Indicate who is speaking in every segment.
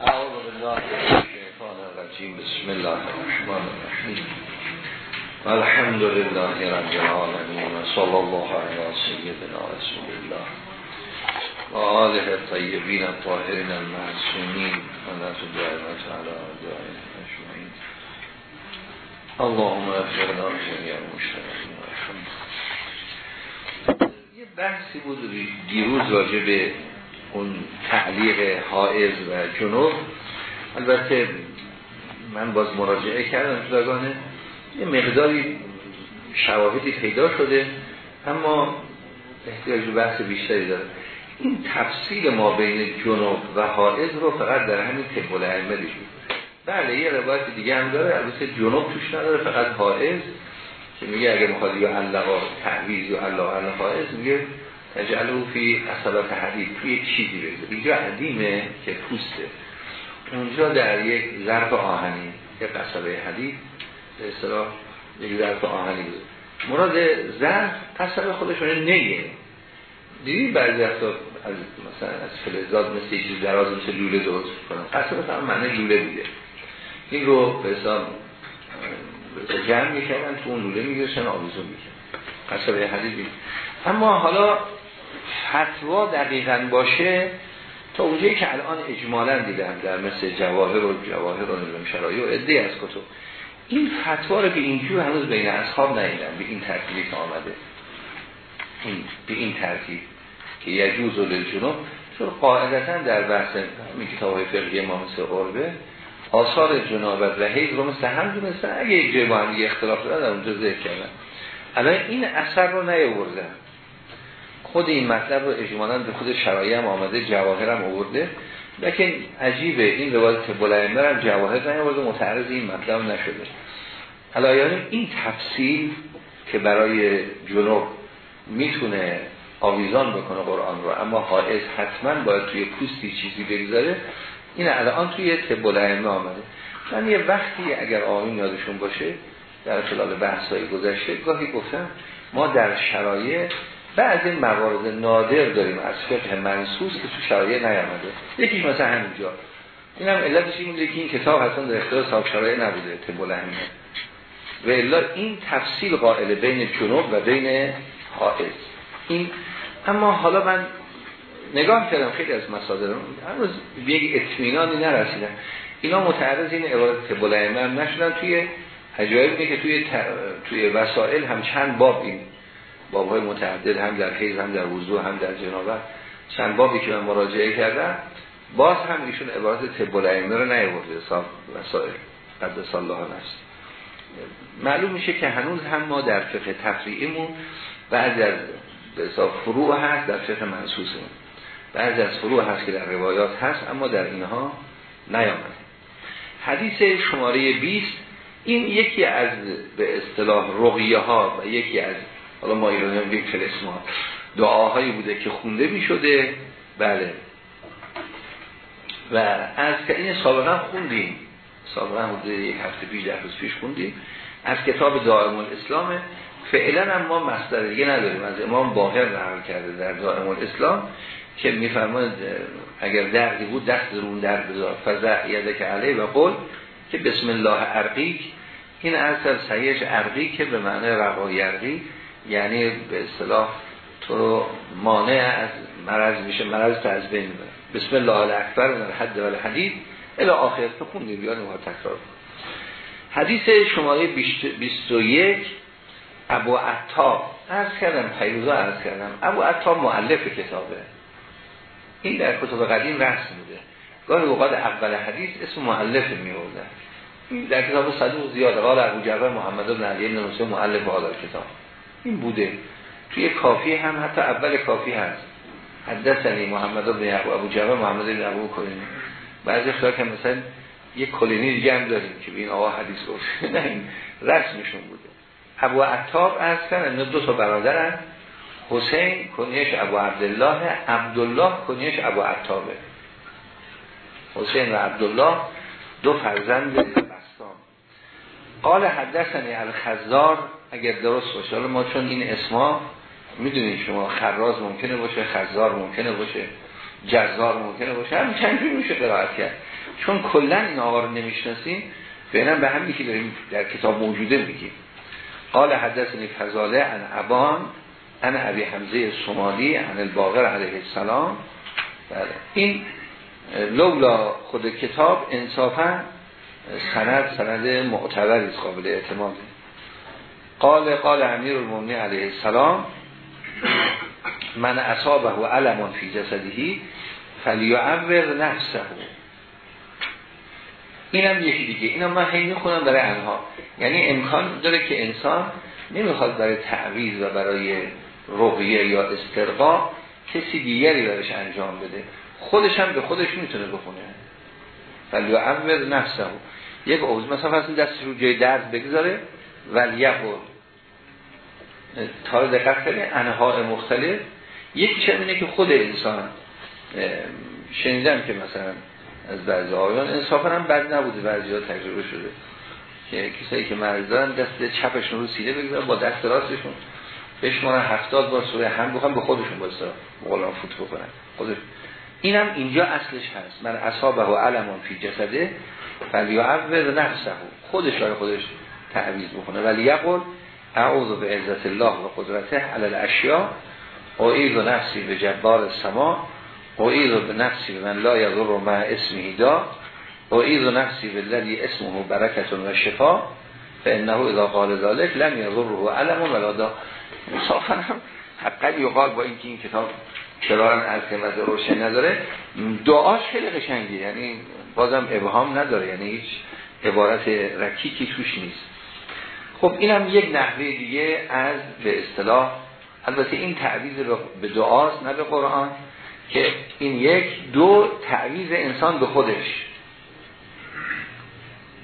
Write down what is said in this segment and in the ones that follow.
Speaker 1: اعوذ بالله الشیطان الرجیم بسم الله الرحمن الرحیم الحمد لله رب العالمین و صلی الله علی سیدنا رسول الله و آله الطیبین الطاهرین المعصومین و نتو دائمت علی دائم اجمعین اللهم افرنا جميع المشترکین یه بحثی بود دیروز راجع به اون تعلیق حائز و جنوب. البته من باز مراجعه کردم جداگانه. یه مقداری شواهدی پیدا شده اما احتیاج بحث بیشتری داره این تفصیل ما بین جنوب و حائز رو فقط در همین تبول علمه بله یه روایت دیگه هم داره. البته جنوب توش نداره فقط حائز. که میگه اگه مخواد یا علقا تعویز یا علقا حائز میگه تجعلو فی اصابت حدید. توی چیزی بگذار اینجا عدیمه که پوسته. اونجا در یک ظرف آهنی یک قصبه حدید به اصطلاح یک ظرف آهنی بود مراد ظرف قصبه خودشونه نگه دیدی بعضی وقتا از مثلا از فلزات مثل چیز دراز مثل لوله درست کنن قصبه هم معنی لوله بوده. این رو به حساب جمع می‌کردن تو اون لوله میگرشن آویزون می‌کردن. قصبه حدید بید. اما حالا فتوا دقیقا باشه تا اونجایی که الان اجمالا دیدم در مثل جواهر و جواهر و نظام شرایی و عده از کتب. این فتوا رو به اینجور هنوز بین اصحاب ندیدم به این ترتیبی که آمده. این به این ترتیب که یجوز و للجنوب. چون قاعدتا در بحث این کتاب های فقهی ما مثل قربه آثار جنابت و حیض رو مثل هم دونستن. اگه یک جای اختلاف دارن در اونجا ذکر کردن. الان این اثر رو نیاوردن. خود این مطلب رو اجمالا به خود شرایع هم آمده هم آورده. لیکن عجیبه این روایت بلایمبر هم جواهر نیاورده متعرض این مطلب نشده. علایان این تفصیل که برای جنوب می‌تونه آویزان بکنه قرآن رو اما حائز حتما باید توی پوستی چیزی بگذاره این الان توی تبلایمبر آمده. من یه وقتی اگر آمین یادشون باشه در خلال بحث های گذشته گاهی گفتم ما در شرایع بعد این موارد نادر داریم از فقه منصوص که تو شرایع نیامده. یکیش مثلا همینجا. این هم علتش این بوده که این کتاب اصلا در اختیار صاحب شرایع نبوده تبول همینه و الا این تفصیل قائل بین جنوب و بین حائز این اما حالا من نگاه کردم خیلی از مصادر هنوز به یک اطمینانی نرسیدم. اینا متعرض این عبارت تبول هم نشدن. توی عجایب که توی توی وسائل هم چند باب این باب های متعدد هم در حیض هم در وضوع هم در جنابت چند بابی که من مراجعه کردم باز هم ایشون عبارت طب الائمه رو نیورده حساب وسائل. قدس الله نفس. معلوم میشه که هنوز هم ما در فقه تفریعیمون بعضی از فروع هست در فقه منصوصمون بعضی از فروع هست که در روایات هست اما در اینها نیامده. حدیث شماره 20 این یکی از به اصطلاح رقیه ها و یکی از حالا ما ایرانی هم بیم تلسما دعاهایی بوده که خونده می شده بله. و از که این سابقا خوندیم. سابقا بوده یک هفته پیش در روز پیش خوندیم. از کتاب دائم الاسلام فعلا هم ما مصدر دیگه نداریم. از امام باهر نقل کرده در دائم الاسلام که میفرماید اگر دردی بود دست رون درد بذار. فزع یده که علیه و قول که بسم الله عرقی این اصل سیش عرقی که به معنی رقای عرقی یعنی به اصطلاح تو رو مانع از مرض میشه مرض تا از بین بسم الله الاکبر من الحد و الحدید. الى آخر. تو خوندیم بیان ما تکرار حدیث شماره 21 ابو عطا عرض کردم پیروزا عرض کردم. ابو عطا معلف کتابه. این در کتاب قدیم رسم بوده گاهی اوقات اول حدیث اسم معلف می این در کتاب صدوق زیاده. قال ابو جعفر محمد بن علی بن مؤلف هذا کتاب. این بوده. توی کافی هم حتی اول کافی هست. حدثنی محمد بن یعقوب ابو جعفر محمد بن ابو کلینی. بعضی اختار که مثلا یک کلینی دیگه هم داریم که به این آقا حدیث گفت. نه این رسمشون بوده. ابو عطاب از کردن دو تا برادرن حسین کنیش ابو عبدالله عبدالله کنیش ابو عطابه. حسین و عبدالله دو فرزند قال حدثنی الخزار اگر درست باشه. ما چون این اسما می‌دونید شما خراز ممکنه باشه خزار ممکنه باشه جزار ممکنه باشه هم چند جور میشه قرائت کرد. چون کلا این آقا رو نمی‌شناسیم بینم به همین که داریم در کتاب موجوده میگیم. قال حدثنی فضاله ان ابان ان ابی حمزه سمالی ان الباقر علیه السلام. بله. این لولا خود کتاب انصافا سند سند معتبری قابل اعتماده قال قال امیر المومنی علیه السلام من اصابه و علمان فی جسدهی فلیعور نفسه. اینم یکی دیگه. اینم من هی می‌خونم برای انها. یعنی امکان داره که انسان نمی‌خواد برای تعویض و برای رقیه یا استرقا کسی دیگری برش انجام بده. خودش هم به خودش می‌تونه بخونه. فلیعور نفسه. یک عوض مثلا دستش رو جای درد بگذاره ولیقل تا دقت کنه انها مختلف. یکی اینه که خود انسان شنیدم که مثلا از بعضی آیان انصافا هم بد نبوده بعضی ها تجربه شده. که کسایی که مرز دارن دست چپشون رو سیده بگذارن با دست راستشون. بشمارن هفتاد بار سوره هم بخوام به خودشون بایستا غلام فوت بکنن. خودش اینم اینجا اصلش هست. من اصابه و علمان فی جسده فلیعوض نفسه. خودش برای خودش تعویض بکنه. ولی یقول اعوذ به عزت الله و قدرته علل اشیا اعید و نفسی به جبار سما اعید به نفسی به من لا یضر مع اسمی دا. و نفسی به لدی اسمه برکتون و شفا. فانه اذا قال ذلك لم یضره علم ولا دا. مصافا هم حقا یقال با اینکه این کتاب کرارن از قیمت روشن نداره؟ دعاش خیلی قشنگی یعنی بازم ابهام نداره. یعنی هیچ عبارت رکیکی توش نیست. خب اینم یک نحوه دیگه از به اصطلاح البته این تعویض به دعاست نه به قرآن که این یک دو تعویض انسان به خودش.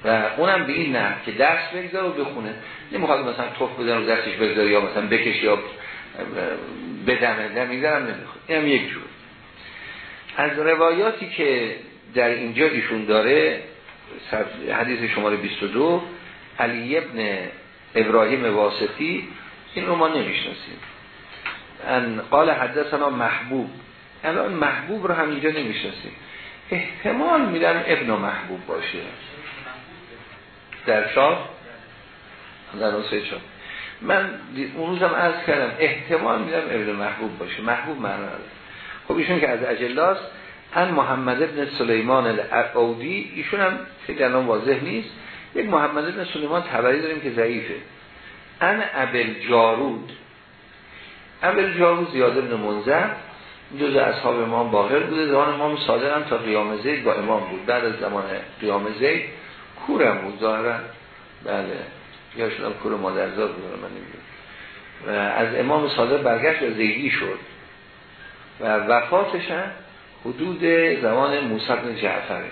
Speaker 1: و اونم به این نه که درس بگذار و بخونه. نمی‌خواد مثلا توف بدن و دستش بگذار یا مثلا بکش یا بدمه نمی‌ذارم نمی‌خواد اینم یک جور. از روایاتی که در اینجا ایشون داره حدیث شماره 22 علی ابن ابراهیم واسطی این رو ما نمی‌شناسیم. ان قال حدثنا محبوب. الان محبوب رو هم اینجا نمی‌شناسیم. احتمال میدن ابن محبوب باشه. در شاه در شاه من اون روزم عرض کردم احتمال میدم ابن محبوب باشه. محبوب معنا خب ایشون که از اجلاست ان محمد ابن سلیمان الاودی ایشون هم خیلی واضح نیست. یک محمد ابن سلیمان تبری داریم که ضعیفه. ان ابل جارود. ابل جارود زیاد ابن منظر جز اصحاب امام باقر بوده. زمان امام صادق هم تا قیام زید با امام بود. بعد از زمان قیام زید کورم بود ظاهرا. بله. یا شدم کور مادرزاد بود من نمی‌دونم. و از امام صادق برگشت و زیدی شد. و وفاتش هم حدود زمان موسی بن جعفره.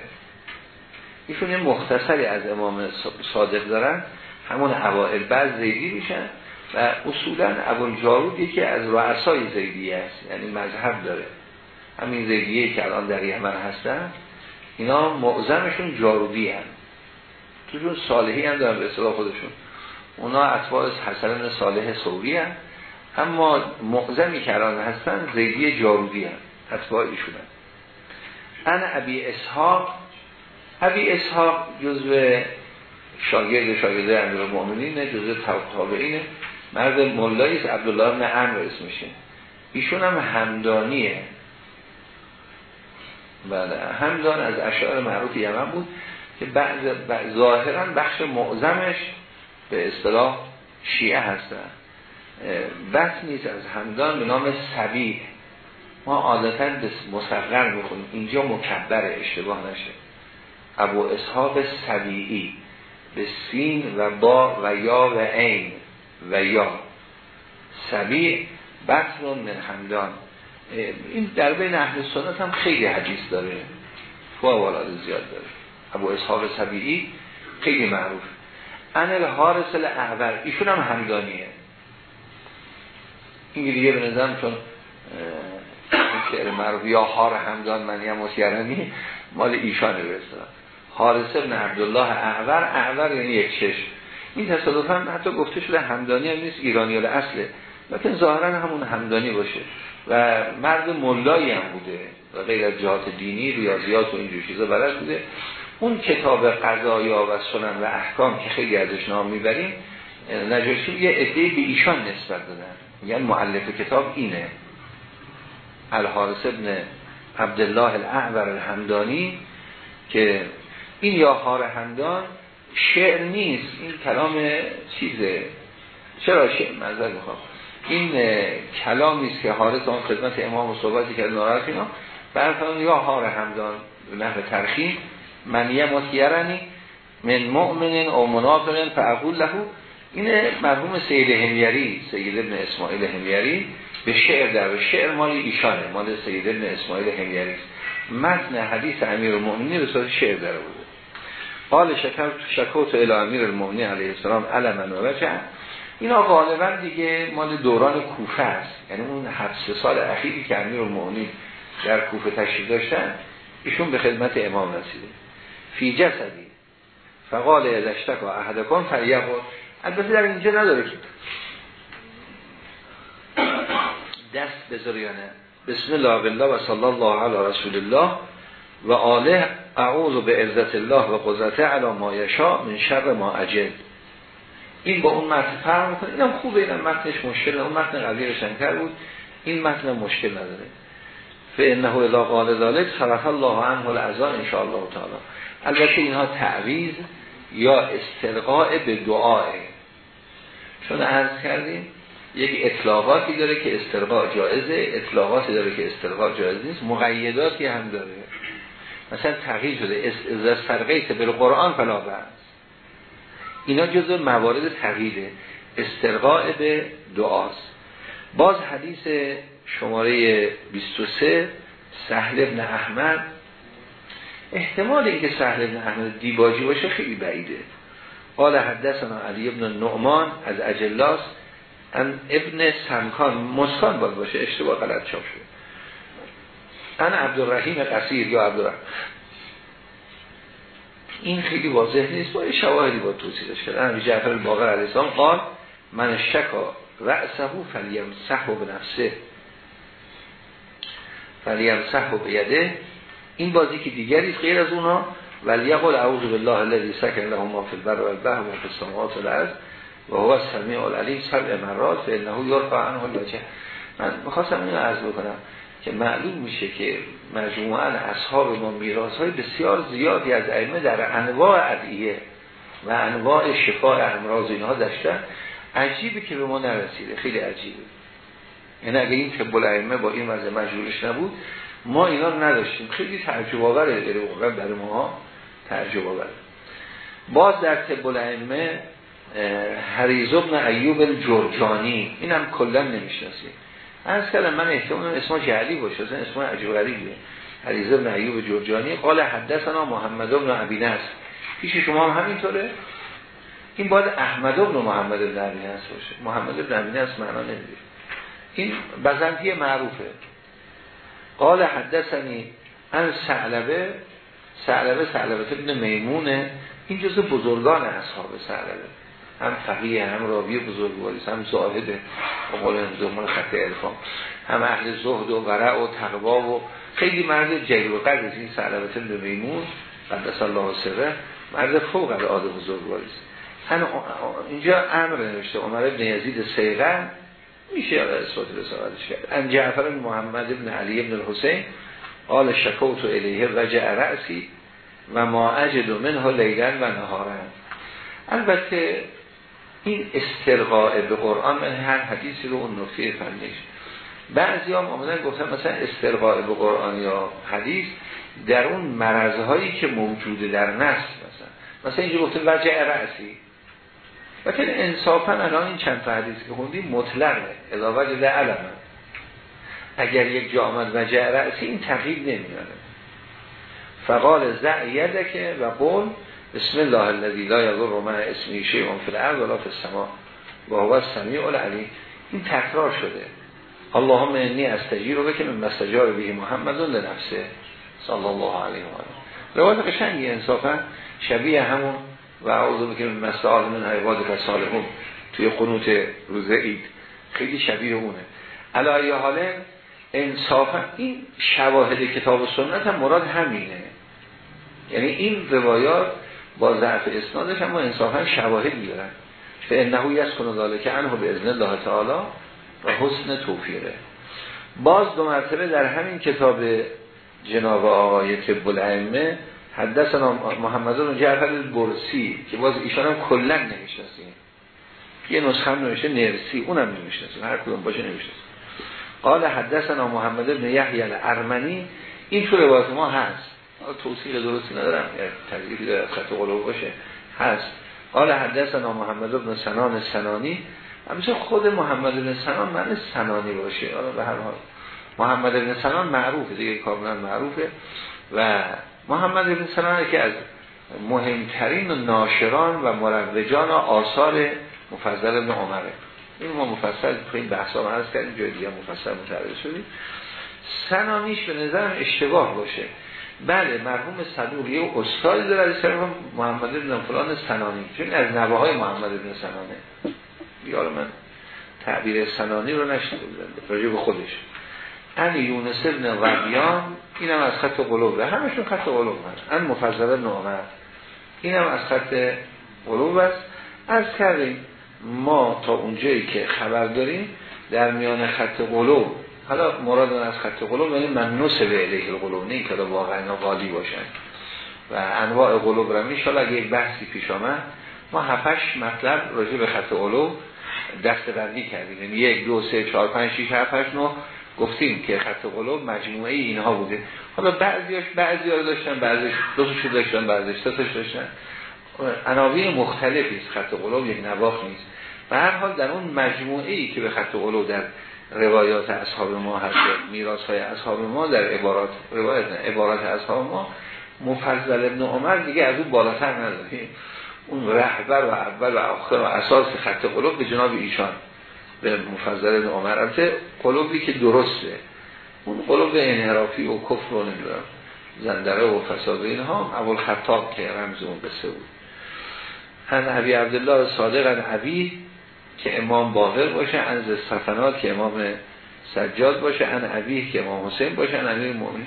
Speaker 1: ایشون یه مختصری از امام صادق دارن همون اوائل بعد زیدی میشن و اصولا جارود یکی از رؤسای زیدی است یعنی مذهب داره. همین زیدیه که الان در یمن هستن. اینا معظمشون جارودی هم توشون صالحی هم دارن به خودشون. اونا اتباع حسن صالح سوری هم اما معظمی که هستن زیدی جارودی هم اتباع ایشون هم انا ابی اسحاق ابی اسحاق جزو شاگرد شاگرده امیر المؤمنین جزو تابعینه مرد مولایی است عبدالله ابن عمر اسمشه ایشون هم همدانیه. بله همدان از اشعار معروف یمن بود که بعض ظاهرا بخش معظمش به اصطلاح شیعه هستن. بس نیست از همدان به نام سبیه ما عادتا به مصغر می‌خونیم. اینجا مکبر اشتباه نشه. ابو اسحاق سبیعی به سین و با و یا و عین و یا. سبیع بطن من همدان. این در بین اهل سنت هم خیلی حدیث داره. فوالاد زیاد داره. ابو اسحاق سبیعی خیلی معروف. انل حارس الاحور ایشون هم همدانیه این دیگه به نظرم چون شعر معروف یا حار همدان منی هم مال ایشانه برسدن حارس ابن عبدالله اعور اعور یعنی یک چشم. این تصادفا حتی گفته شده همدانی هم نیست ایرانی اصله لیکن ظاهرا همون همدانی باشه. و مرد ملایی هم بوده. و غیر از جهات دینی ریاضیات و اینجور چیزا بلد بوده. اون کتاب قضایا و سنن و احکام که خیلی ازش نام می‌بریم نجاشی یه ادهی به ایشان نسبت دادن. یعنی معلف کتاب اینه. الحارس ابن عبدالله الاعور الحمدانی که این یا هار همدان شعر نیست این کلام چیزه؟ چرا شعر؟ منظر می‌خوام. این کلامی است که حارس آن خدمت امام و صحبتی که ناراحت اینا. برفرمان یا هار همدان نحو ترخیم. منیه مطیرنی من مؤمن او منافق فعقول له. این مرحوم سید همیری سید ابن اسماعیل همیری به شعر در شعر مال ایشانه مال سید ابن اسماعیل همیری متن حدیث امیر المؤمنین به صورت شعر در بوده قال شکر شکوت الی امیر المؤمنین علیه السلام علما و وجه اینا غالبا دیگه مال دوران کوفه است. یعنی اون هفت سال اخیری که امیر المؤمنین در کوفه تشریف داشتن ایشون به خدمت امام رسیده. فی جسدی. فقال ازشتک و احدکان فریقون البته در اینجا نداره که دست بذار یا بسم الله بالله و صلی الله علی رسول الله و آله اعوذ به عزت الله و قدرت علی ما من شر ما اجل. این با اون متن فرق می‌کنه. اینم خوبه اینم متنش مشکل. اون متن قضیه شنکر بود. این متن مشکل نداره. فانه اذا قال ذلك صرف الله عنه العزا ان شاء الله تعالی البته اینها تعویض یا استرقاء به دعاه چون عرض کردیم یک اطلاقاتی داره که استرقاء جایزه اطلاقاتی داره که استرقاء جایز نیست مقیداتی هم داره. مثلا تغییر شده از سرقیت به قرآن فلا بس اینا جزء موارد تغییره استرقاء به دعاست. باز حدیث شماره 23 سهل ابن احمد احتمال اینکه سهل ابن احمد دیباجی باشه خیلی بعیده. قال حدثنا علی ابن نعمان از اجلاس ان ابن سمکان مسکان باید باشه اشتباه غلط چاپ شده. ان عبدالرحیم قصیر یا عبدالرحیم. این خیلی واضح نیست با شواهدی با توصیلش کرد. ان جعفر الباقر علیه السلام قال من شکا رأسه فلیم صحو به نفسه فلیم صحو به یده. این بازی که دیگری غیر از اونا ولی یقول اعوذ بالله الذي سکن له ما فی البر والبحر و فی السماوات والارض و هو السمیع العلیم سبع مرات فانه یرفع عنه الوجه. من می‌خواستم اینو عرض بکنم که معلوم میشه که مجموعا اصحاب ما میراث های بسیار زیادی از ائمه در انواع ادعیه و انواع شفاء امراض اینها داشتن. عجیبه که به ما نرسیده خیلی عجیبه. یعنی اگه این طب با این وضع مجبورش نبود ما اینا رو نداشتیم. خیلی تعجب آوره در برای ما. تعجب آوره باز در طب الائمه حریز ابن ایوب الجرجانی اینم کلا نمی‌شناسیم. از کلم من احتمال اسم جعلی باشه اصلا اسم عجیب غریبیه. حریز ابن ایوب جرجانی قال حدثنا محمد ابن عبینس پیش شما هم همینطوره؟ این باید احمد ابن محمد ابن عبینس باشه. محمد ابن عبینس معنا نمیده. این بزنتی معروفه. قال حدثنی ان سعلبه سعلبه سعلبه ابن میمونه. این جزء بزرگان اصحاب سعلبه هم فقیه هم راوی بزرگواری هم زاهده قول زمان خط الفام هم اهل زهد و ورع و تقوا و خیلی مرد جلیل و قدر این سعلبت به میمون قدس الله سره مرد فوق العاده بزرگواری است اینجا امر نوشته عمر ابن یزید سیغن میشه اثبات رسالتش کرد. ان جعفر محمد ابن علی ابن الحسین قال شکوت الیه رجع رأسی و ما اجد منها لیلن و نهارن البته این استرقاء به قرآن من هر حدیثی رو اون نکته فنیش بعضی هم آمدن گفتن مثلا استرقاء به قرآن یا حدیث در اون مرزهایی که موجوده در نص مثلا. مثلا اینجا گفته وجه رأسی. لیکن انصافا الان این چند تا حدیثی که خوندیم مطلقه. اضافه جده علمه. اگر یک جا آمد وجه رأسی این تغییر نمیاره فقال زعیده که و قول بسم الله الذي لا يضر مع اسمه شيء في الارض ولا في السماء وهو السميع العليم این تکرار شده. اللهم انی استجیر رو بکنم مستجار به محمد لنفسه. صلی الله علیه و آله. روایت قشنگی انصافا. شبیه همون و اعوذ بکنم مستعال من عباد صالحون توی قنوت روز عید. خیلی شبیه اونه. علایه حاله انصافا این شواهد کتاب و سنت هم مراد همینه. یعنی این روایات با ضعف اسنادش هم انصافا شواهدی دارن از کنه که انهو به ازن الله تعالی و حسن توفیره باز دو مرتبه در همین کتاب جناب آقای طب الائمه حدثنا محمد بن جعفر البرسی که باز ایشان هم کلا نمی‌شناسیم. یه نسخه نمیشه نرسی اونم نمی‌شناسیم. هر کدوم باشه نمی‌شناسیم. قال حدثنا محمد بن یحیی الارمنی این تو روایت ما هست. توصیل درستی ندارم تذریفی داره خط قلوب باشه. هست. قال حدثنا محمد بن سنان سنانی. همیشه خود محمد بن سنان من سنانی باشه. حالا به هر حال. محمد بن سنان معروفه دیگه کاملا معروفه. و محمد بن سنان که از مهمترین و ناشران و مروجان و آثار مفضل بن عمره. این ما مفصل تو این بحث ها هست کردیم جای دیگه مفصل متعرض شدیم. سنانیش به نظرم اشتباه باشه. بله مرحوم صدوق یه استادی داره از محمد بن فلان سنانی. چون از نوه های محمد بن سنانه. بیار من تعبیر سنانی رو نشده بودن راجع به خودش. ان یونس ابن غبیان اینم از خط قلوب همشون خط قلوب هست. ان مفضل نامه. اینم از خط قلوب است. از کردیم ما تا اونجایی که خبر داریم در میان خط قلوب. حالا مراد از خط قلوب یعنی من نصب علیه قلوب نه که واقعا غالی باشن. و انواع قلوب را میشه. اگه یک بحثی پیش آمد ما هفتش مطلب راجع به خط قلوب دست بندی کردیم. یعنی یک دو سه چهار پنج شیش هفت هشت نو گفتیم که خط قلوب مجموعه اینها بوده. حالا بعضیاش بعضی ها داشتن بعضیش دو تاشو داشتن بعضیش تاش داشتن. عناوین مختلفی است. خط قلوب یک نواخ نیست. به هر حال در اون مجموعه ای که به خط قلوب در روایات اصحاب ما هست میراث های اصحاب ما در عبارات روایت نه عبارات اصحاب ما مفضل ابن عمر دیگه از اون بالاتر نداریم. اون رهبر و اول و آخر و اساس خط قلوب به جناب ایشان. به مفضل عمر. البته قلوبی که درسته. اون قلوب انحرافی و کفر و نمی‌دونم. زندره و فساد اینها اول خطاب که رمز اون قصه بود. هن عبی عبدالله صادق ان عبی که امام باقر باشه ان صفنات که امام سجاد باشه ان عبی که امام حسین باشه ان امیر مؤمن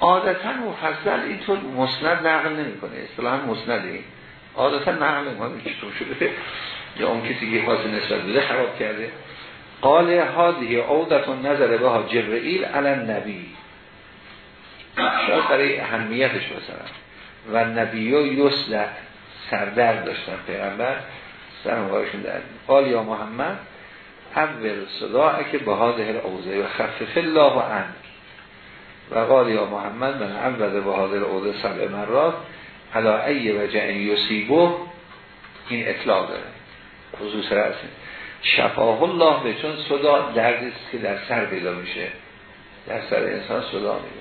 Speaker 1: عادتا مفضل اینطور مسند نقل نمی‌کنه. اصطلاحا مسند این. عادتا نقل ما چطور شده؟ یا اون کسی که خاص نسبت بده خراب کرده. قال هذه عودتون نظر به ها جبرئیل علی نبی شاید برای اهمیتش مثلا و نبی و یسل سردر داشتن پیغمبر سرموارشون در قال یا محمد اول صدا که به هذه اوزه و خفف الله و ان و قال یا محمد من اول به هذه اوزه سبع مرات علا ای وجه یسیبو این اطلاع داره. خصوص رأسه شفاه الله به چون صدا درد است که در سر پیدا میشه. در سر انسان صدا میده.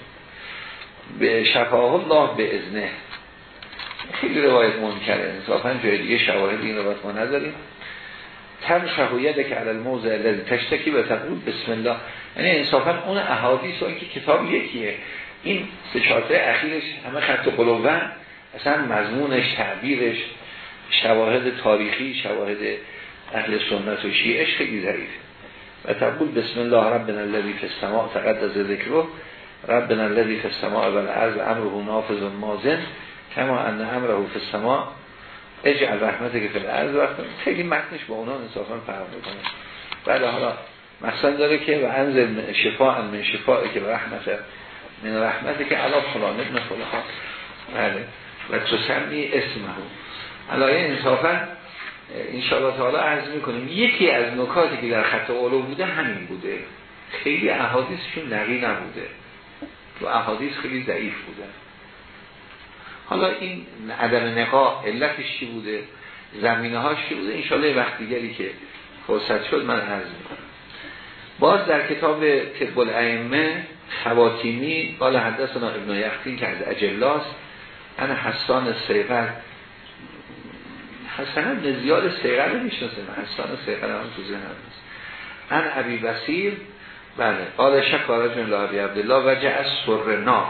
Speaker 1: به شفاه الله به ازنه خیلی روایت منکره. انصافا جای دیگه شواهد این روایت ما نداریم. تم شهویت که علال موضع الذی تشتکی به تقول بسم الله. یعنی انصافا اون احادیث و که کتاب یکیه. این سه چهارته اخیرش همه خط قلوبن. اصلا مضمونش تعبیرش شواهد تاریخی شواهد اهل سنت و شیعش خیلی ضعیف. و تقول بسم الله ربنا الذی فی السماء تقدس ذکره. ربنا الذی فی السماء و الارض امره نافذ مازن. کما ان امره فی السماء. اجعل رحمت که فی الارض. وقت خیلی متنش با اونا انصافا فرق می‌کنه. بعد حالا مقصد داره که و انزل شفاء من شفاء که رحمت من رحمت که علا فلان ابن فلان. بله و تسمی اسمه. علایه انصافا انشاءالله تعالی عرض می‌کنیم. یکی از نکاتی که در خط اولو بوده همین بوده. خیلی احادیثشون نقی نبوده تو احادیث خیلی ضعیف بوده. حالا این عدم نقا علتش چی بوده؟ زمینه هاش چی بوده؟ انشاءالله وقت دیگری که فرصت شد من عرض می‌کنم. باز در کتاب طب الائمه خواتیمی قال حدثنا ابن یختین که از اجلاست انا حسان سیغر حسن ابن زیاد سیغر نمی‌شناسه حسان سیغر هم تو ذهن هست ان عبی بسیر بله. قال شکارج من لابی عبدالله وجه از سر ناف.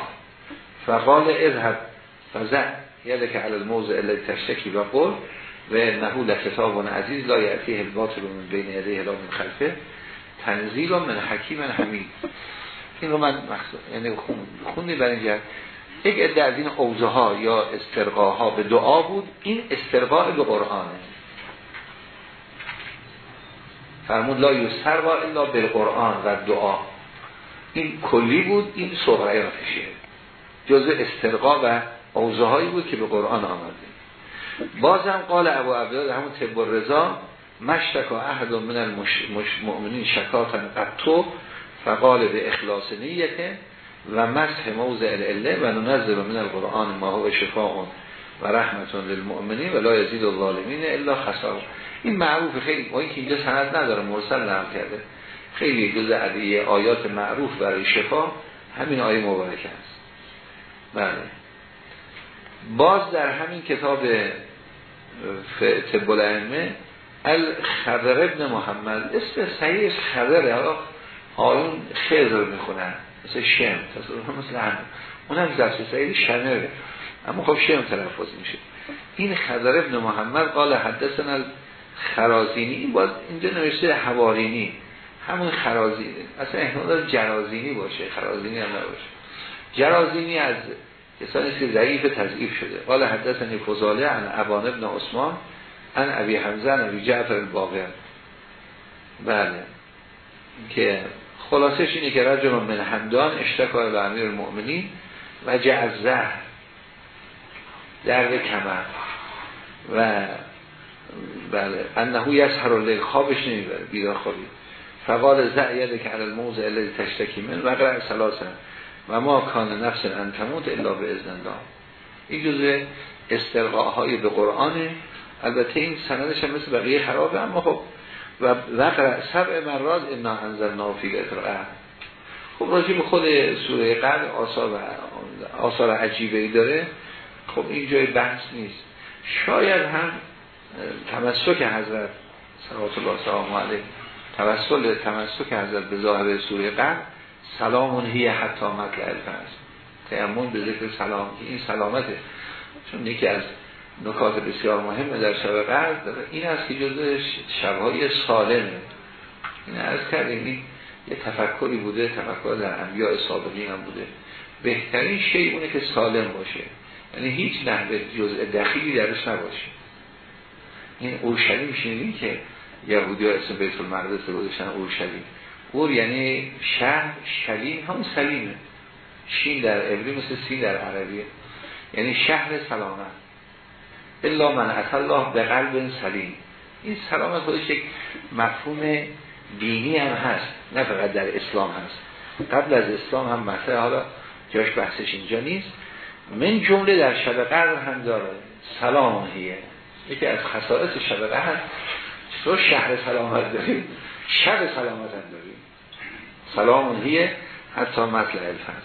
Speaker 1: فقال اذهب. فزع. یده که علی الموضع الا تشتکی و قول و نهو لکتاب عزیز لا یعطیه الباطل من بین یده هلا من خلفه. تنزیل من حکیم حمید. این رو من مخصوص یعنی خوندی برای اینجا. یک عده از این حوزه ها یا استرقاها به دعا بود. این استرقاء به قرآنه. فرمود لا یسرقا الا بالقرآن و دعا. این کلی بود این صغریاتشه جز استرقا و حوزه هایی بود که به قرآن آمده. بازم قال ابو عبدالله همون طب رضا مشتک و احد من المؤمنین شکاتن قطو فقال به اخلاص نیته. و مسح موضع العله و ننزل من القرآن ما هو شفاء و رحمتون للمؤمنین و لا یزید الظالمین الا خسار این معروف خیلی با اینکه اینجا سند نداره مرسل نقل کرده. خیلی جز عدیه آیات معروف برای شفا همین آیه مبارک است. بله. باز در همین کتاب طب الائمه الخضر ابن محمد اسم صحیح خضره حالا آیون خضر می‌خونن. مثل شم مثل هم اون هم دست صحیح شمره اما خب شم تلفظ میشه. این خضر ابن محمد قال حدثنا خرازینی این باز اینجا نوشته حوارینی همون خرازینی. اصلا احتمال جرازینی باشه. خرازینی هم نباشه. جرازینی از کسانی که ضعیف تضعیف شده. قال حدثنی فضاله عن ابان ابن عثمان عن ابی حمزه عن ابی جعفر الباقر بله. که خلاصش اینه که رجل من همدان اشتکای به امیر المؤمنین و جعزه درد کمر. و بله انهو یسهر لیل خوابش نمی‌بره بیدار خوابی. فقال زعیده که علی الموضع الذي تشتکی من و قرع سلاسن و ما کان نفس انتموت الا به ازن این جزء استرقاهای به قرآنه. البته این سندش هم مثل بقیه خرابه اما خب و وقر سبع مراد انا انزل نافی قطر خب راجع به خود سوره قدر آثار, آثار عجیبه داره. خب این جای بحث نیست. شاید هم تمسک حضرت صلوات الله سلام علیه توسل تمسک حضرت به ظاهر سوره قدر سلامون هی حتی مطلع الفرس. تیمون به ذکر سلام این سلامته. چون یکی از نکات بسیار مهمه در شب قرد داره. این است که جزء شبهای سالمه این از کردیم این یه تفکری بوده تفکر در انبیاء سابقی هم بوده. بهترین شی اونه که سالم باشه. یعنی هیچ نحوه جزء دخیلی درش نباشه. این اورشلیم شنیدین که یهودی ها اسم بیت المقدس بودشن اورشلیم. اور یعنی شهر شلیم هم سلیمه. شین در عبری مثل سین در عربیه. یعنی شهر سلامت. الا من الله به قلب سلیم. این سلامت خودش یک مفهوم دینی هم هست نه فقط در اسلام هست. قبل از اسلام هم مثلا حالا جاش بحثش اینجا نیست. من جمله در شب قدر هم داره. سلام هیه. یکی از خصائص شب قدر تو شهر سلامت داریم؟ شب سلامت هم داریم. سلام هیه. حتی مطلع الفرد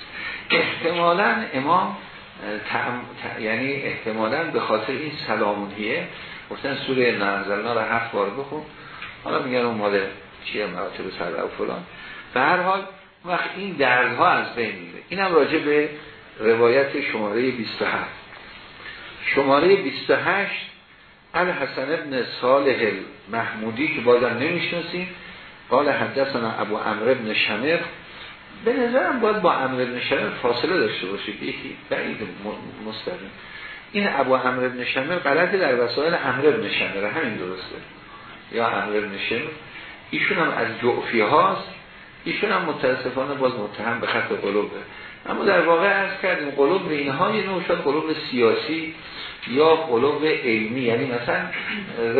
Speaker 1: احتمالا امام یعنی احتمالا به خاطر این سلامونیه. گفتن سوره نازلنا رو هفت بار بخون. حالا میگن اون مال چیه؟ مراتب سر و فلان. به هر حال وقت این دردها از بین میره. اینم راجع به روایت شماره 27 شماره 28 حسن ابن صالح محمودی که بازم نمی‌شناسیم. قال حدثنا ابو عمرو ابن شمر به نظرم باید با امر ابن شمر فاصله داشته باشه که یکی بعید مستقیم. این ابو امر ابن شمر غلطی در وسائل امر ابن شمر همین درسته. یا امر ابن شمر. ایشون هم از جعفی هاست. ایشون هم متاسفانه باز متهم به خط قلوبه. اما در واقع از کردیم قلوب به اینها یه نوع شد قلوب سیاسی یا قلوب علمی. یعنی مثلا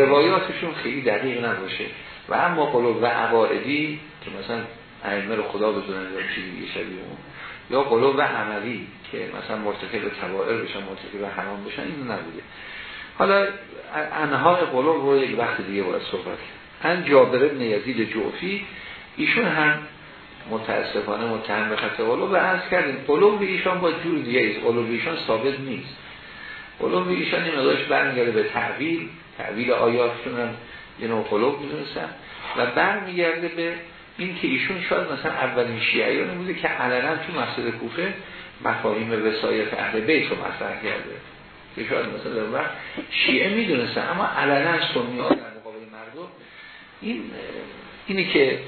Speaker 1: روایاتشون خیلی دقیق نباشه. و اما قلوب و عقائدی که مثلا ائمه رو خدا بدونن یا چیزی دیگه شبیه اون. یا قلوب عملی که مثلا مرتکب تبائر بشن مرتکب حرام بشن این نبوده حالا انهای قلوب رو یک وقت دیگه باید صحبت ان جابر ابن یزید جوفی ایشون هم متاسفانه متهم به خط قلوب عرض کردیم قلوب ایشان با جور دیگه ایست قلوب ایشان ثابت نیست. قلوب ایشان این مداش برمیگرده به تعویل تعویل آیاتشون هم یه نوع قلوب می‌دونستن. و برمیگرده به این که ایشون شاید مثلا اولین شیعیان بوده که علنا تو مسجد کوفه مفاهیم وسایت اهل بیت رو مطرح کرده. که شاید مثلا در وقت شیعه می‌دونسته اما علنا سنی ها در مقابل مردم این اینی که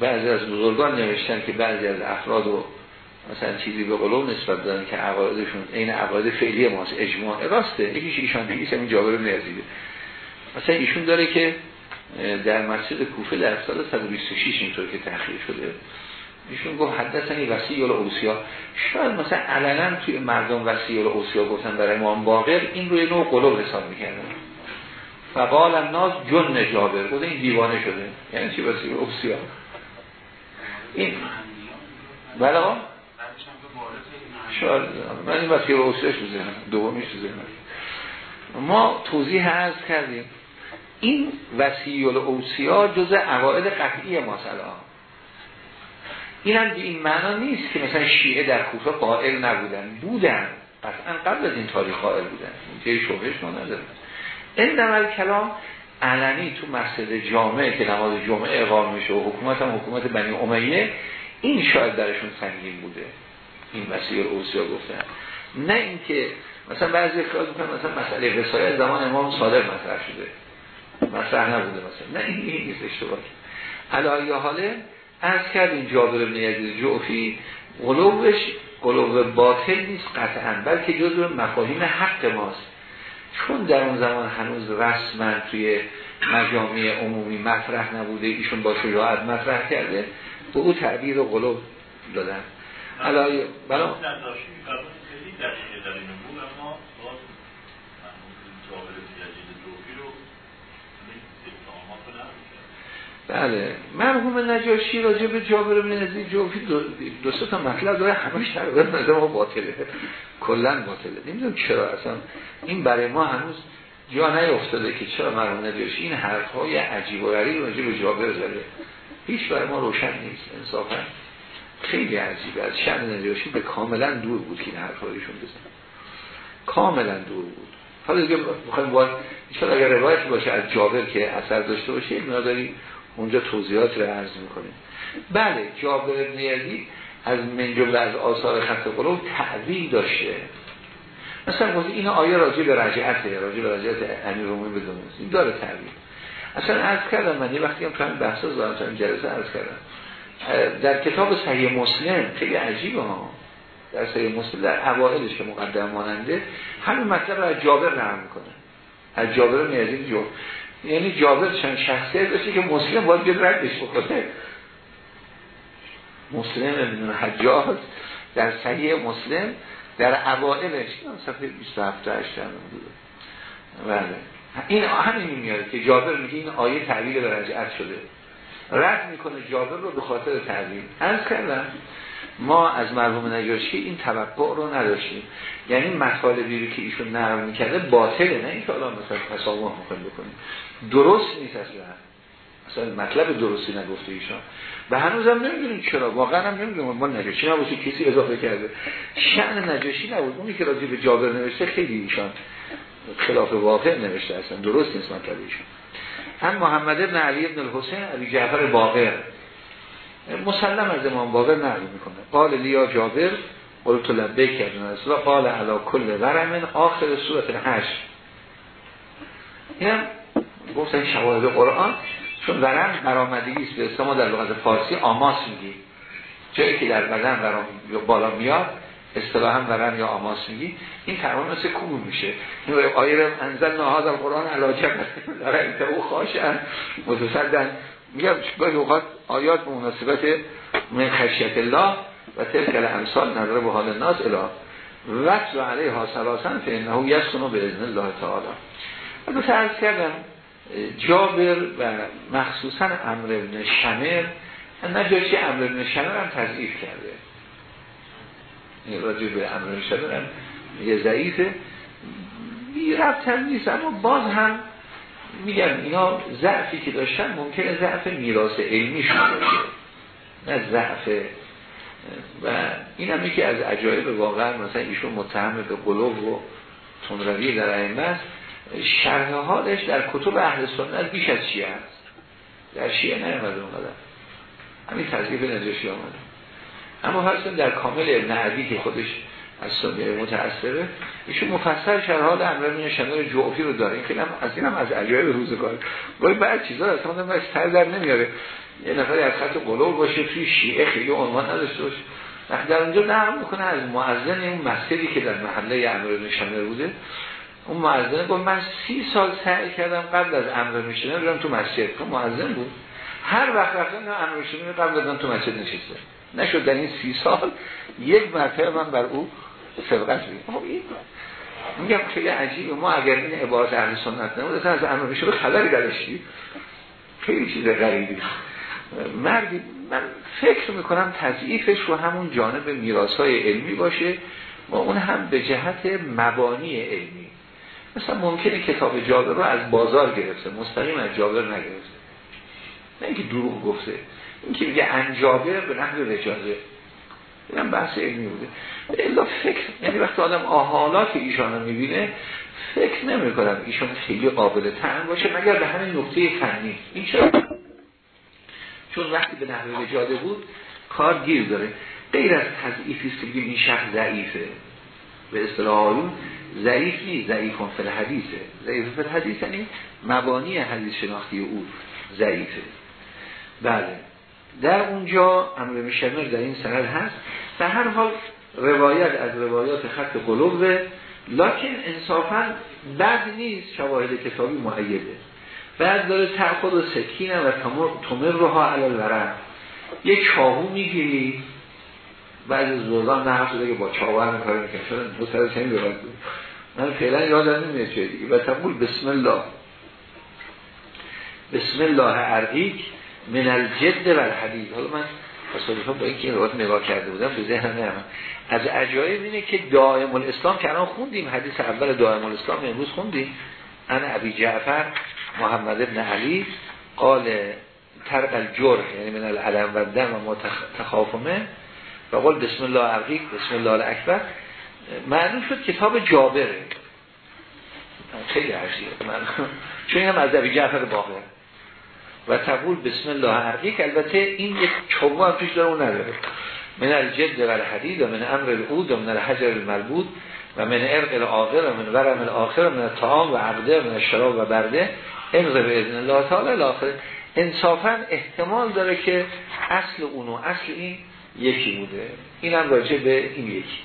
Speaker 1: بعضی از بزرگان نوشتن که بعضی از افراد و مثلا چیزی به قلوب نسبت دادن که عقایدشون عین عقاید فعلی ماست اجماع راسته. یکیش ایشان دیگه همین جابر بن مثلا ایشون داره که در مسجد کوفه در سال 126 اینطور که تحقیق شده. ایشون گفت حدثنی وسیع الاوسیا شاید مثلا علنا توی مردم وسیع الاوسیا گفتن برای امام باقر این روی نوع قلوب حساب می‌کردن. فقال الناس جن جابر. گفت این دیوانه شده. یعنی چی وسیع الاوسیا این بله شاید. من این وسیع الاوسیا شده دومیش شده ما توضیح عرض کردیم. این وسیع الاوسیا جز عقاید قطعی مسئله این هم به این معنا نیست که مثلا شیعه در کوفه قائل نبودن بودن. قطعا قبل از این تاریخ قائل بودن. جای شبهش ما ندارن این نمال کلام علنی تو مسجد جامعه که نماز جمعه اقام میشه و حکومت هم حکومت بنی امیه این شاید درشون سنگین بوده. این مسیر اوسیا گفتن. نه اینکه مثلا بعضی می‌کنن مثلا مسئله وسایت زمان امام صادق مطرح شده. مطرح نبوده مثلا. نه این نیست اشتباه. علایه حاله از کردیم جابر بن یزید جوفی قلوبش قلوب باطل نیست قطعا بلکه جزو مفاهیم حق ماست. چون در اون زمان هنوز رسما توی مجامع عمومی مطرح نبوده ایشون با شجاعت مطرح کرده به او تعبیر قلوب دادن. علایه بلا بله مرحوم نجاشی راجع به جابر بن یزید جوفی دو, دو سه تا مطلب داره همش تقریبا نظر ما باطله. کلا باطله. نمی‌دونم چرا اصلا. این برای ما هنوز جا نیافتاده که چرا مرحوم نجاشی این حرف های عجیب و غریب راجع به جابر زده. هیچ برای ما روشن نیست انصافا. خیلی عجیبه. از شأن نجاشی به کاملا دور بود که این حرف هایشون بزن کاملا دور بود. حالا دیگه می‌خوایم باید اگر روایت باشه از جابر که اثر داشته باشه این اونجا توضیحات رو عرض می‌کنیم. بله جابر ابن یزید از من از آثار خط قلوب تعویل داشته. مثلا گفت این آیه راجع به رجعته راجع به رجعت امیر رومی بدون این داره تعویل. اصلا عرض کردم من یه وقتی هم تو همین بحثا زدم جلسه عرض کردم. در کتاب صحیح مسلم خیلی عجیبه ها. در صحیح مسلم در اوائلش که مقدم ماننده همین مطلب رو از جابر نرم می‌کنه. از جابر میازید جو یعنی جابر چند شخصیت داشته که مسلم باید بیاد ردش بکنه. مسلم ابن حجاز در صحیح مسلم در اوائلش صفحه 27 8 بله. این همین میاد که جابر میگه این آیه تعبیر به رجعت شده. رد می‌کنه جابر رو به خاطر تعبیر از کردم. ما از مرحوم نجاشی این توقع رو نداشتیم. یعنی مطالبی رو که ایشون نقل می‌کرده باطله نه اینکه الان مثلا تسامح می‌خوایم بکنیم. درست نیست اصلا. اصلا مطلب درستی نگفته ایشان و هنوز هم نمی‌دونیم چرا. واقعا هم نمی‌دونیم. ما نجاشی نبوده کسی اضافه کرده. شأن نجاشی نبود. اونی که راجع به جابر نوشته خیلی ایشان خلاف واقع نوشته اصلا. درست نیست مطلب ایشان هم محمد ابن علی ابن الحسین علی جعفر باقر. مسلم از امام باقر نقل می‌کنه. قال لیا جابر قلت لبیک کردن رسول قال علا کل ورمن آخر صورت هشت این هم گفتن شواهد قرآن چون ورم برآمدگی است. به اسلام در لغت فارسی آماس میگی. جایی که در بدن ورم بالا میاد اصطلاحا ورم یا آماس میگی. این تقریبا مثل کوم میشه. آیه انزل نهاد القرآن علاجه داره او خاشن متصدن. میگم گاهی اوقات آیات به مناسبت من خشیت الله و تلک الامثال نظر به حال الناس اله وقت و علیه ها سلاسن فینه یسکنو به اذن الله تعالی. اگه فرض کردم جابر و مخصوصا امر ابن شمر نجاشی امر ابن شمر هم تضعیف کرده. این راجع به امر ابن شمر هم یه ضعیفه. بی ربطن نیست اما باز هم میگن اینا ضعفی که داشتن ممکنه ضعف میراث علمی باشه. نه ضعف. و این هم یکی از عجایب واقعا مثلا ایشون متهم به قلوب و تنروی در ائمه است. شرح حالش در کتب اهل سنت بیش از شیعه است. در شیعه نیامده اونقدر همین تذریف نجاشی آمده. اما هرچند در کامل ابن که خودش از سنیه متأثره. ایشون مفصل شرحال امر من شمر جوفی رو داره. این هم از این هم از عجایب روزگار. ولی بعد چیزا اصلا من سر در نمیاره. یه نفری از خط قلوب باشه توی شیعه خیلی عنوان نداشته باشه. در اونجا نقل می‌کنه از معزن این مسجدی که در محله امر من بوده. اون معزن گفت من سی سال سعی کردم قبل از امر میشنه برم تو مسجد. تو معزن بود. هر وقت رفتم امر میشنه قبل از تو مسجد نشسته. نشد در این سی سال یک مرتبه من بر او سبقت بگیم میگم خیلی عجیبه. ما اگر این عبارت اهل سنت نمود از امر میشنه خبری داشتی خیلی چیز غریبی. مردی من فکر می‌کنم تضعیفش رو همون جانب میراسای علمی باشه و اون هم به جهت مبانی علمی. مثلا ممکنه کتاب جابر رو از بازار گرفته مستقیم از جابر نگرفته. نه اینکه دروغ گفته. این که میگه انجابر به نحو رجازه این بحث علمی بوده. الا فکر یعنی وقتی آدم آحالات ایشان رو می‌بینه فکر نمی کنم ایشان خیلی قابل تعم باشه مگر به همین نقطه فنی. این چرا؟ چون وقتی به نحو رجاده بود کار گیر داره. غیر از تضعیفی است که بگیم این شخص ضعیفه. به اصطلاح ضعیف نیست ضعیف فل حدیثه ضعیف فل یعنی مبانی حدیث شناختی او ضعیفه. بله. در اونجا امر مشمر در این سند هست. در هر حال روایت از روایات خط قلوب لکن انصافا بد نیست شواهد کتابی معیده. بعد داره تأخذ و سکینه و تمر روها علال ورم یک چاهو می‌گیری بعد از زوزان نه شده که با چاور میکاری می‌کنه. شدن دو سر چنین بود. من فعلا یادم نمیاد چه دیگه و تقول بسم الله. بسم الله عرقیک. من الجد و الحدید. حالا من تصادفا با اینکه این روایت نگاه کرده بودم به ذهن نمیدم از عجایب اینه که دائم الاسلام که الان خوندیم حدیث اول دائم الاسلام امروز خوندیم. انا ابی جعفر محمد ابن علی قال ترق الجرح یعنی من العلم و دم و ما تخافمه. و قول بسم الله عرقیق بسم الله اکبر معلوم شد کتاب جابره. خیلی عجیبه. چون این هم از ابی جعفر باقر و تقول بسم الله عرقیق البته این یک هم توش داره اون نداره. من الجد و الحدید و من امر العود و من الحجر المربود و من ارق الاخر و من ورم الاخر و من الطعام و عقده و من الشراب و برده. ارق به اذن الله تعالی الاخر انصافا احتمال داره که اصل اونو اصل این یکی بوده. اینم راجع به این یکی.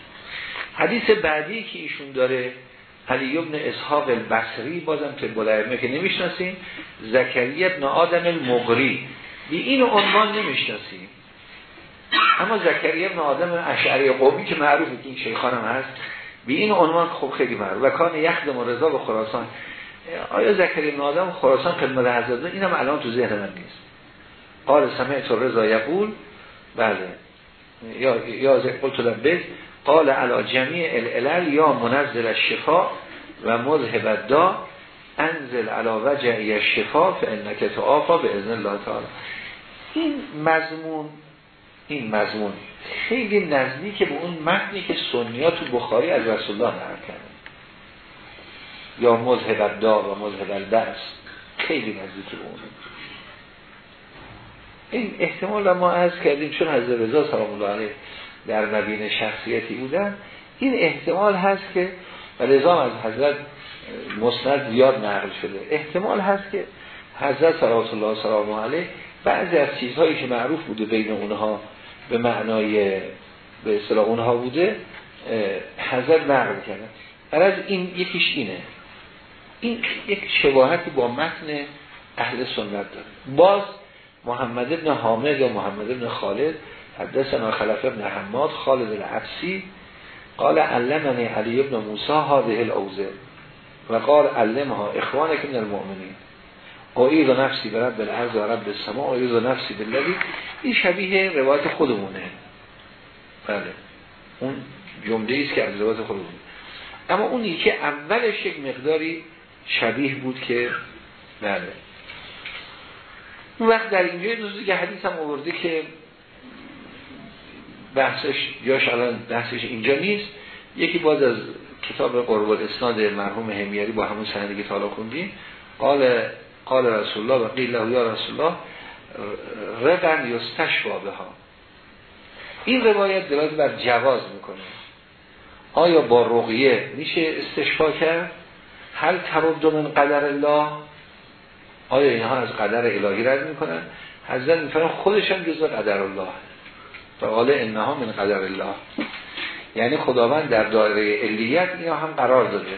Speaker 1: حدیث بعدی که ایشون داره علی ابن اسحاق البصری بازم که بلایمه که نمی‌شناسیم زکریه ابن آدم المغری. بی این عنوان نمی‌شناسیم. اما زکریه ابن آدم اشعری قومی که معروفه که این شیخانم هست بی این عنوان خوب خیلی معروف. و کان یخدم و رضا به خراسان. آیا زکریه ابن آدم خراسان خدمت حضرت؟ اینم الان تو ذهن من نیست. قال سمعت رضا یقول بله. یا یا قلت لبیک قال علا جمیع الالل یا منزل الشفا و مذهب دا انزل علا وجعی الشفا فانک تعافا به اذن الله تعالی. این مضمون این مضمون خیلی نزدیک به اون متنی که سنیا تو بخاری از رسول الله نقل کردن. یا مذهب دا و مذهب البس خیلی نزدیک به اون. این احتمال ما از کردیم چون از رضا سلام الله علیه در مبین شخصیتی بودن. این احتمال هست که و رضا از حضرت مسند زیاد نقل شده احتمال هست که حضرت صلوات الله سلام علیه بعضی از چیزهایی که معروف بوده بین اونها به معنای به اصطلاح اونها بوده حضرت نقل کردن از این یکیش اینه. این یک شباهتی با متن اهل سنت داره. باز محمد ابن حامد یا محمد ابن خالد حدثنا خلف ابن حماد خالد العبسی قال علمنی علی ابن موسی هذه الاوزه و قال علمها اخوانک من المؤمنین. و نفسی برد بالعرض و رب السماء و نفسی باللبی این شبیه روایت خودمونه. بله. اون جمله است که از روایت خودمونه. اما اون یکی اولش یک مقداری شبیه بود که بله. اون وقت در اینجای دوستی که حدیث هم آورده که بحثش یاش الان بحثش اینجا نیست. یکی باز از کتاب قرب الاسناد مرحوم همیاری با همون سندی که تالا خوندیم. قال قال رسول الله و قیل له یا رسول الله رقن یستشوا ها این روایت دلالت بر جواز می‌کنه. آیا با رقیه میشه استشفا کرد؟ هل ترد من قدر الله؟ آیا اینها از قدر الهی رد می‌کنن؟ حضرت میفرن خودش هم جزء قدر الله قال انها من قدر الله. یعنی خداوند در دایره علیت اینا هم قرار داده.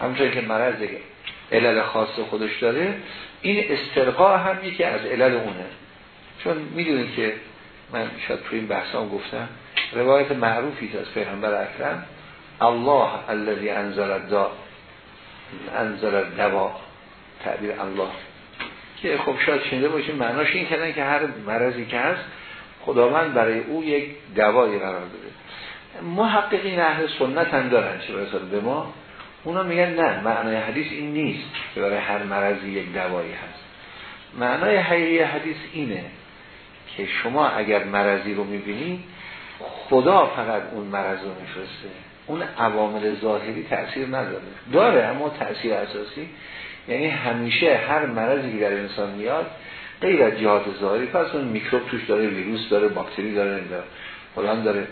Speaker 1: همونطور که مرض علل خاص خودش داره این استرقاء هم یکی از علل اونه. چون می‌دونید که من شاید تو این بحثان گفتم روایت معروفی از پیغمبر اکرم الله الذي انزل الدا انزل دوا تعبیر الله. که خب شاید شنیده باشیم معناش این کردن که هر مرضی که هست خداوند برای او یک دوایی قرار داده. محققین اهل سنت هم دارن چه برسال به ما؟ اونا میگن نه معنای حدیث این نیست که برای هر مرضی یک دوایی هست. معنای حقیقی حدیث اینه که شما اگر مرضی رو می‌بینید خدا فقط اون مرض رو میفرسته. اون عوامل ظاهری تأثیر نداره. داره اما تأثیر اساسی. یعنی همیشه هر مرضی در انسان میاد غیر از جهات ظاهری پس اون میکروب توش داره ویروس داره باکتری داره فلان داره.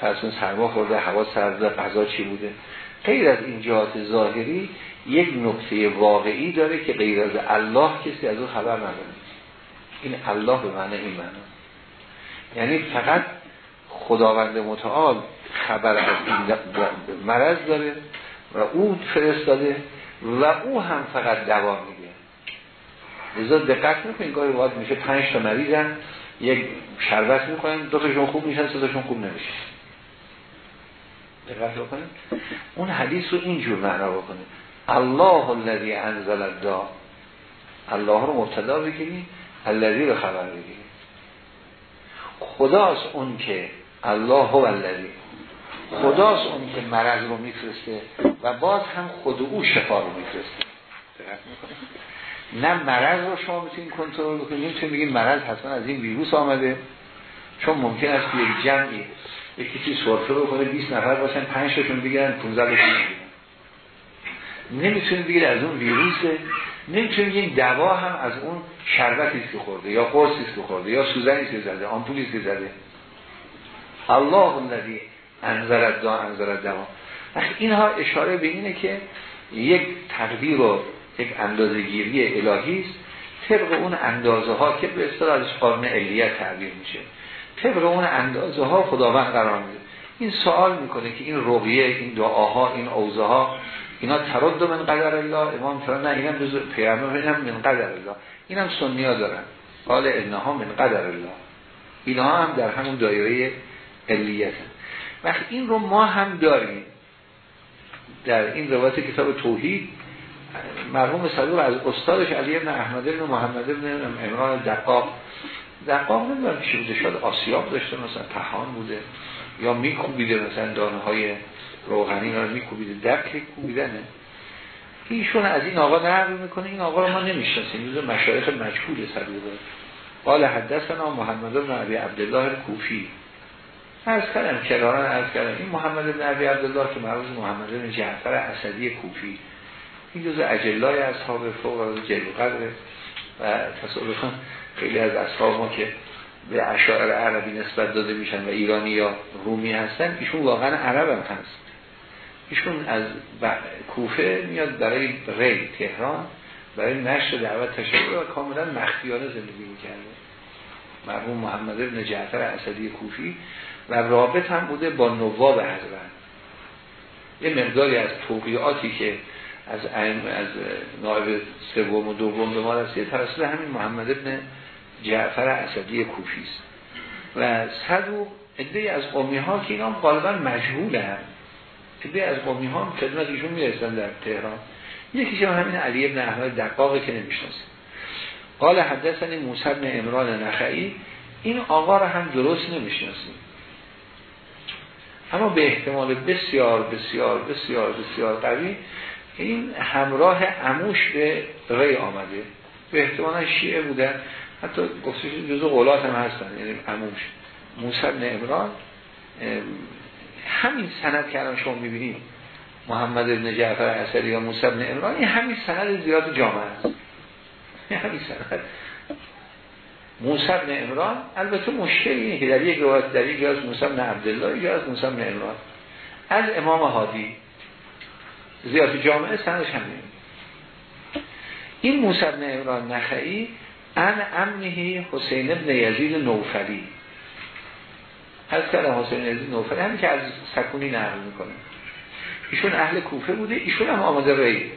Speaker 1: پس اون سرما خورده هوا سرده غذا چی بوده؟ غیر از این جهات ظاهری یک نکته واقعی داره که غیر از الله کسی از اون خبر نداره. این الله به معنی این معنی. یعنی فقط خداوند متعال خبر از این مرض داره و او فرستاده و او هم فقط دوا میگه لذا دقت می‌کنین گاهی وقت میشه پنج تا مریضن یک شربت می‌کنن دو تاشون خوب میشن سه تاشون خوب نمیشه دقت بکنید اون حدیث رو اینجور معنا بکنید الله الذي انزل الدا الله رو مبتدا بگیرید الذی رو خبر بگیرید. خداست اون که الله هو الذی. خداست اون که مرض رو میفرسته و باز هم خود او شفا رو میفرسته. نه مرض رو شما می‌تونید کنترل بکنید نمی‌تونید بگید مرض حتما از این ویروس آمده. چون ممکن است یک جمعی یک کسی سرفه بکنه 20 نفر باشن 5 تاشون بگیرن 15 تاشون نمی‌تونید بگید از اون ویروسه. نمی‌تونید این دوا هم از اون شربتی که خورده یا قرصی که خورده یا سوزنی که زده آمپولی که زده. الله الذی انزل الدا انزل الدوا. اینها اشاره به اینه که یک تقدیر و یک اندازه گیری الهی است. طبق اون اندازه ها که به اصطلاح از قانون علیت تعبیر میشه. طبق اون اندازه ها خداوند قرار میده. این سوال می‌کنه که این رقیه این دعاها این اوزه ها اینا ترد من قدر الله امام فران نه اینم جزء پیغمبر اینم من قدر الله. اینم سنی ها دارن. قال انها من قدر الله. اینها هم در همون دایره علیت وقتی این رو ما هم داریم در این روایت کتاب توحید مرحوم صدوق از استادش علی ابن احمد ابن محمد ابن عمران دقاق. دقاق نمی‌دونم چی بوده شاید آسیاب داشته مثلا تهان بوده یا میکوبیده مثلا دانه های روغنی رو میکوبیده درک کوبیدنه. ایشون از این آقا نقل می‌کنه این آقا رو ما نمی‌شناسیم جزء مشایخ مجهول صدوق. قال حدثنا محمد بن ابي عبدالله کوفی از کردم کراران از کردم. این محمد بن ابی عبدالله که معروض محمد بن جعفر اسدی کوفی. این جزء اجلای اصحاب فوق و جلو قدره. و تصادفا خیلی از اصحاب ما که به اشاعر عربی نسبت داده میشن و ایرانی یا رومی هستن ایشون واقعا عرب هم هست. ایشون از کوفه میاد برای ری تهران برای نشر دعوت تشکر و کاملا مخفیانه زندگی می‌کرده. مرحوم محمد ابن جعفر اسدی کوفی و رابط هم بوده با نواب حضرت. یه مقداری از توقیعاتی که از از نایب سوم و دوم به ما رسید توسط همین محمد ابن جعفر اسدی کوفی است. و صدوق عده از قومی ها که اینا غالبا مجهول هم. عده از قومی ها خدمت ایشون می‌رسن در تهران. یکیش همین علی ابن احمد دقاقه که نمی‌شناسه. قال حدثنی موسی بن امران نخعی این آقا رو هم درست نمی‌شناسیم. اما به احتمال بسیار بسیار بسیار بسیار قوی این همراه اموش به ری آمده. به احتمال شیعه بودن. حتی گفتش جزو قولات هم هستن یعنی اموش. موسی بن همین سند که الان شما می‌بینید محمد بن جعفر اثری یا موسی بن امران این همین سند زیاد جامعه است. همین سند. موسی بن البته مشکل اینه که در یک روایت در یک جاز موسی بن عبدالله یک جاز موسی بن از امام هادی. زیاد جامعه سندش همین این موسی بن عمران نخعی ان امنهی حسین ابن یزید نوفلی. از کلم حسین یزید نوفلی. همین که از سکونی نقل می‌کنه. ایشون اهل کوفه بوده ایشون هم آمده ری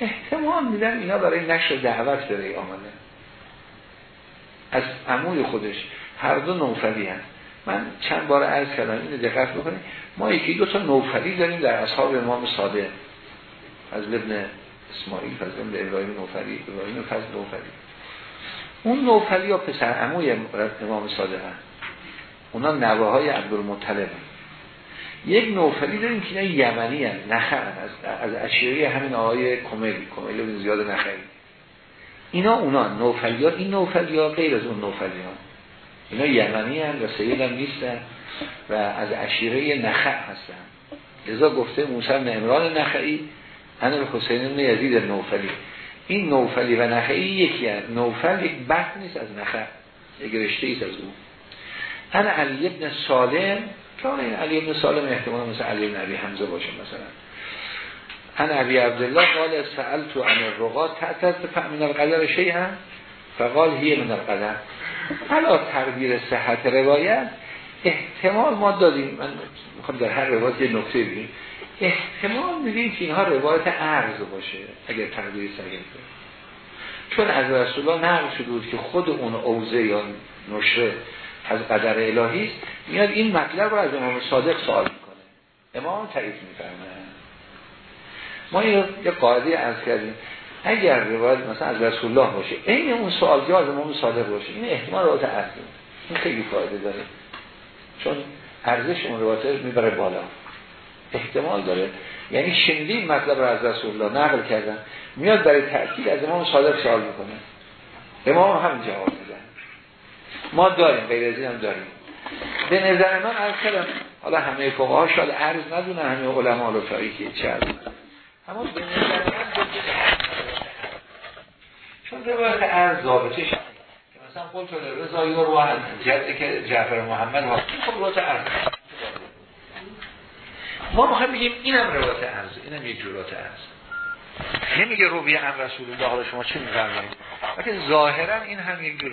Speaker 1: احتمال میدن اینا برای نشر دعوت به ری آمده از عموی خودش. هر دو نوفلی هست من چند بار عرض کردم اینو دقت بکنید. ما یکی دو تا نوفلی داریم در اصحاب امام صادق. از ابن اسماعیل فضل ابن ابراهیم نوفلی ابراهیم فضل نوفلی اون نوفلی ها پسر عموی امام صادق هست. اونا نوه های عبدالمطلب یک نوفلی داریم که اینا یمنی هست نخر از, از اشیری همین آقای کمیلی کمیلی بن زیاد نخری. اینا اونا نوفلی ها این نوفلی ها غیر از اون نوفلی ها. اینا یمنی هست و سید هم نیستن و از اشیره نخع هستن. لذا گفته موسی بن عمران نخعی انا حسین بن یزید نوفلی. این نوفلی و نخعی یکی هست. نوفل یک بحث نیست از نخع یک رشته ایست از اون. انا علی ابن سالم که این علی ابن سالم احتمال مثل علی ابن عبی حمزه باشه مثلا. انا عبی عبدالله قال سأل تو عن الرقات تعتد من القدر شیئا؟ فقال هی من القدر حالا تقدیر صحت روایت. احتمال ما دادیم من می‌خوام در هر روایت یه نکته بگیم احتمال میدیم که اینها روایت عرض باشه اگر تقدیر صحیح چون از رسول الله نقل شده بود که خود اون اوزه یا نشره از قدر الهی میاد این مطلب رو از امام صادق سوال می‌کنه. امام تعریف میفرمه ما یه قاعده از کردیم. اگر روایت مثلا از رسول الله باشه این اون سوال از امام صادق باشه این احتمال روایت اصلی این خیلی فایده داره. چون ارزش اون روایت می‌بره بالا. احتمال داره. یعنی شنیدین مطلب رو از رسول الله نقل کردن. میاد برای تأکید از امام صادق سوال می‌کنه. امام هم جواب میدن ما داریم غیر از هم داریم. به نظر من از کردم حالا همه فقها شاید عرض ندونه همه علما رو تاریخی چه عرض اما به نظر من چون روایت عرض ضابطه شد مثلا قلت رضا یورو جده که جعفر محمد ها. خب روایت عرض ما می‌خوایم بگیم اینم روایت عرض اینم یک جورات عرض. نمیگه روی ان رسول الله حالا شما چه میفرمایید؟ لیکن ظاهرا این هم یک